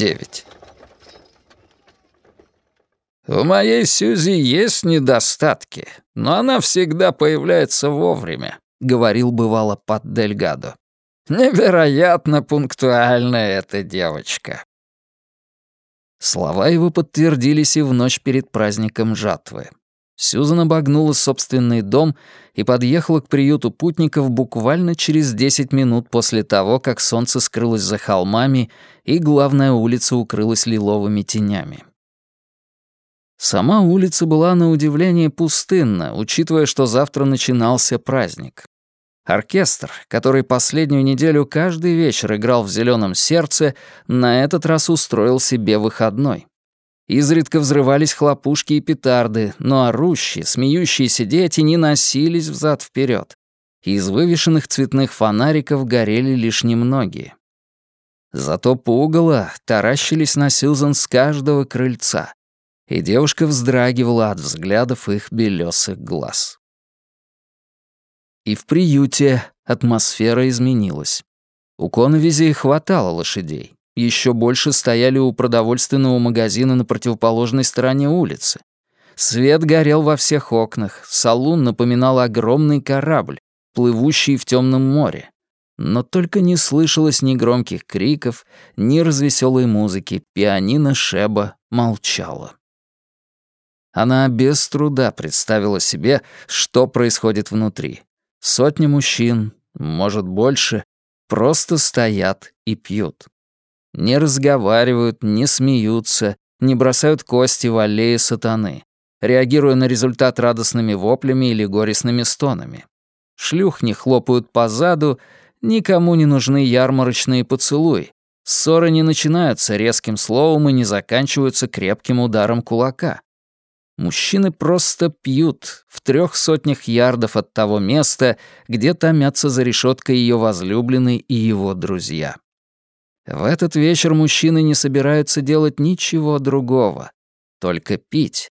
9. «У моей Сьюзи есть недостатки, но она всегда появляется вовремя», — говорил бывало Пат Дельгадо. «Невероятно пунктуальная эта девочка». Слова его подтвердились и в ночь перед праздником жатвы. Сьюзан обогнула собственный дом и подъехала к приюту путников буквально через 10 минут после того, как солнце скрылось за холмами и главная улица укрылась лиловыми тенями. Сама улица была на удивление пустынна, учитывая, что завтра начинался праздник. Оркестр, который последнюю неделю каждый вечер играл в «Зелёном сердце», на этот раз устроил себе выходной. Изредка взрывались хлопушки и петарды, но орущие, смеющиеся дети не носились взад вперед. Из вывешенных цветных фонариков горели лишь немногие. Зато пугало таращились на Сьюзан с каждого крыльца, и девушка вздрагивала от взглядов их белесых глаз. И в приюте атмосфера изменилась. У Коновизи хватало лошадей еще больше стояли у продовольственного магазина на противоположной стороне улицы. Свет горел во всех окнах, салун напоминал огромный корабль, плывущий в темном море. Но только не слышалось ни громких криков, ни развеселой музыки, пианино Шеба молчало. Она без труда представила себе, что происходит внутри. Сотни мужчин, может больше, просто стоят и пьют. Не разговаривают, не смеются, не бросают кости в аллее сатаны, реагируя на результат радостными воплями или горестными стонами. Шлюх не хлопают по заду, никому не нужны ярмарочные поцелуи. Ссоры не начинаются резким словом и не заканчиваются крепким ударом кулака. Мужчины просто пьют в трех сотнях ярдов от того места, где томятся за решеткой ее возлюбленный и его друзья. В этот вечер мужчины не собираются делать ничего другого, только пить.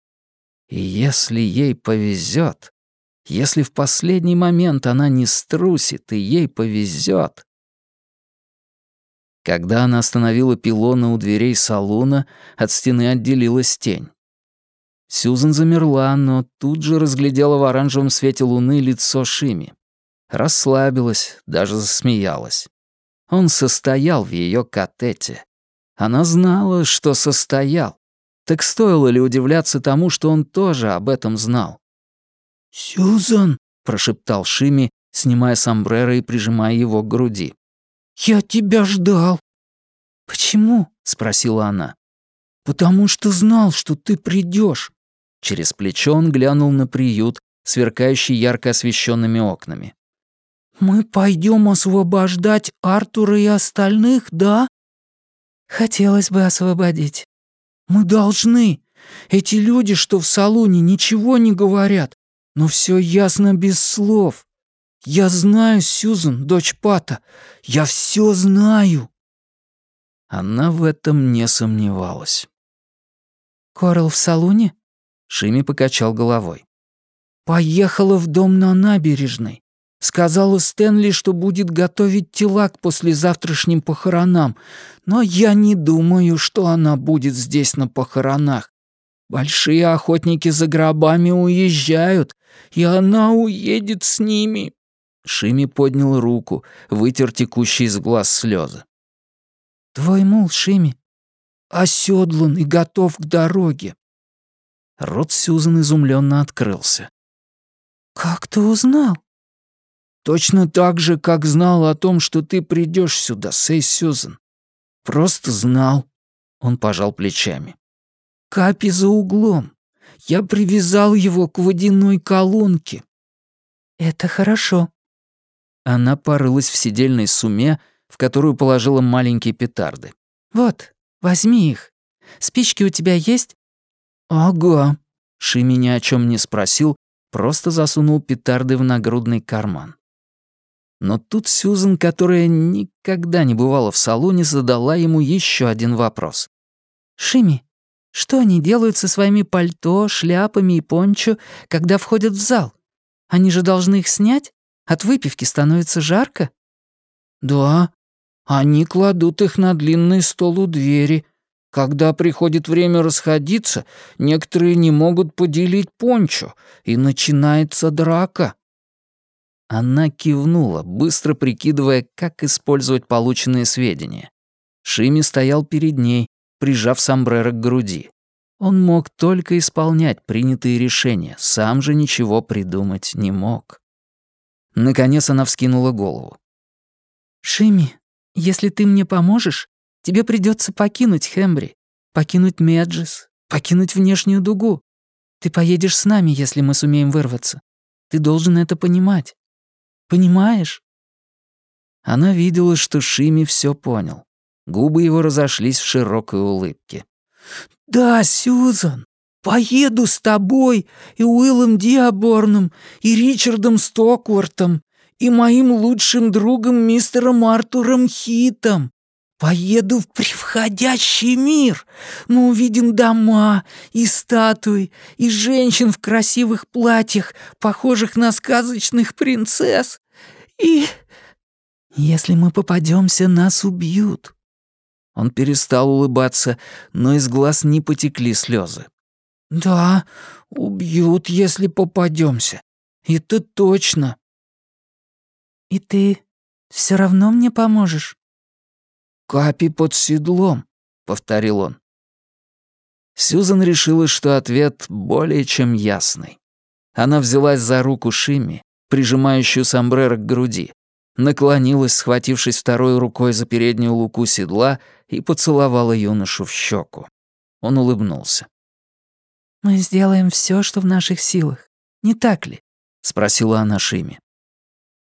И если ей повезет, если в последний момент она не струсит и ей повезет. Когда она остановила пилона у дверей салуна, от стены отделилась тень. Сьюзан замерла, но тут же разглядела в оранжевом свете луны лицо Шими. Расслабилась, даже засмеялась. Он состоял в ее катете. Она знала, что состоял. Так стоило ли удивляться тому, что он тоже об этом знал? «Сьюзан», — прошептал Шими, снимая сомбреро и прижимая его к груди. «Я тебя ждал». «Почему?» — спросила она. «Потому что знал, что ты придешь. Через плечо он глянул на приют, сверкающий ярко освещенными окнами. «Мы пойдем освобождать Артура и остальных, да?» «Хотелось бы освободить». «Мы должны. Эти люди, что в салоне, ничего не говорят, но все ясно без слов. Я знаю, Сьюзан, дочь Пата, я все знаю». Она в этом не сомневалась. «Корал в салоне?» Шими покачал головой. «Поехала в дом на набережной. Сказала Стэнли, что будет готовить тела к послезавтрашним похоронам, но я не думаю, что она будет здесь на похоронах. Большие охотники за гробами уезжают, и она уедет с ними». Шими поднял руку, вытер текущие из глаз слезы. «Твой мул, Шими, оседлан и готов к дороге». Рот Сьюзан изумленно открылся. «Как ты узнал?» Точно так же, как знал о том, что ты придешь сюда, Сей Сьюзен. Просто знал. Он пожал плечами. Капи за углом. Я привязал его к водяной колонке. Это хорошо. Она порылась в сидельной суме, в которую положила маленькие петарды. Вот, возьми их. Спички у тебя есть? Ага. Шими ни о чем не спросил, просто засунул петарды в нагрудный карман. Но тут Сьюзен, которая никогда не бывала в салоне, задала ему еще один вопрос. «Шими, что они делают со своими пальто, шляпами и пончо, когда входят в зал? Они же должны их снять? От выпивки становится жарко?» «Да, они кладут их на длинный стол у двери», Когда приходит время расходиться, некоторые не могут поделить пончо, и начинается драка». Она кивнула, быстро прикидывая, как использовать полученные сведения. Шими стоял перед ней, прижав сомбреро к груди. Он мог только исполнять принятые решения, сам же ничего придумать не мог. Наконец она вскинула голову. «Шими, если ты мне поможешь, тебе придется покинуть Хембри, покинуть Меджис, покинуть внешнюю дугу. Ты поедешь с нами, если мы сумеем вырваться. Ты должен это понимать. Понимаешь?» Она видела, что Шими все понял. Губы его разошлись в широкой улыбке. «Да, Сьюзан, поеду с тобой и Уиллом Диаборном, и Ричардом Стоквартом, и моим лучшим другом мистером Артуром Хитом. Поеду в превходящий мир. Мы увидим дома и статуи, и женщин в красивых платьях, похожих на сказочных принцесс. И... Если мы попадемся, нас убьют. Он перестал улыбаться, но из глаз не потекли слезы. «Да, убьют, если попадемся. Это точно». «И ты все равно мне поможешь?» «Капи под седлом», — повторил он. Сьюзан решила, что ответ более чем ясный. Она взялась за руку Шимми, прижимающую сомбреро к груди, наклонилась, схватившись второй рукой за переднюю луку седла, и поцеловала юношу в щеку. Он улыбнулся. «Мы сделаем все, что в наших силах, не так ли?» — спросила она Шиме.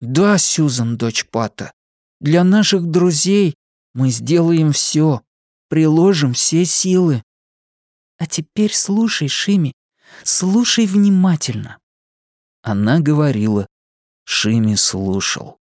«Да, Сьюзан, дочь Пата. Для наших друзей мы сделаем все, приложим все силы». «А теперь слушай, Шими, слушай внимательно». Она говорила, Шими слушал.